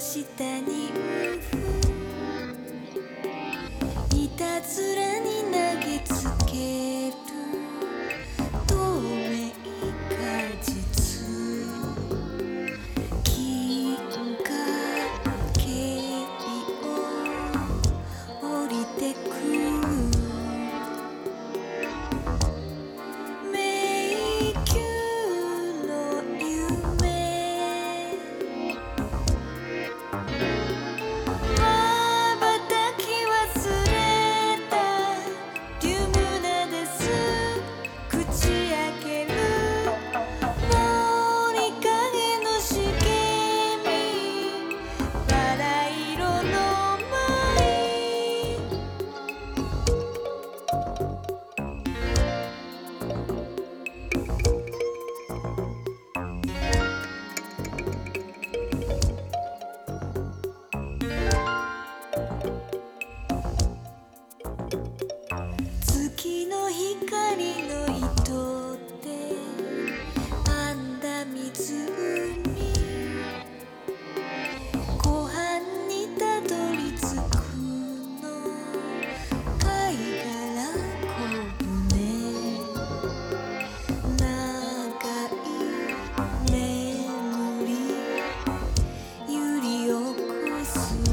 下にます。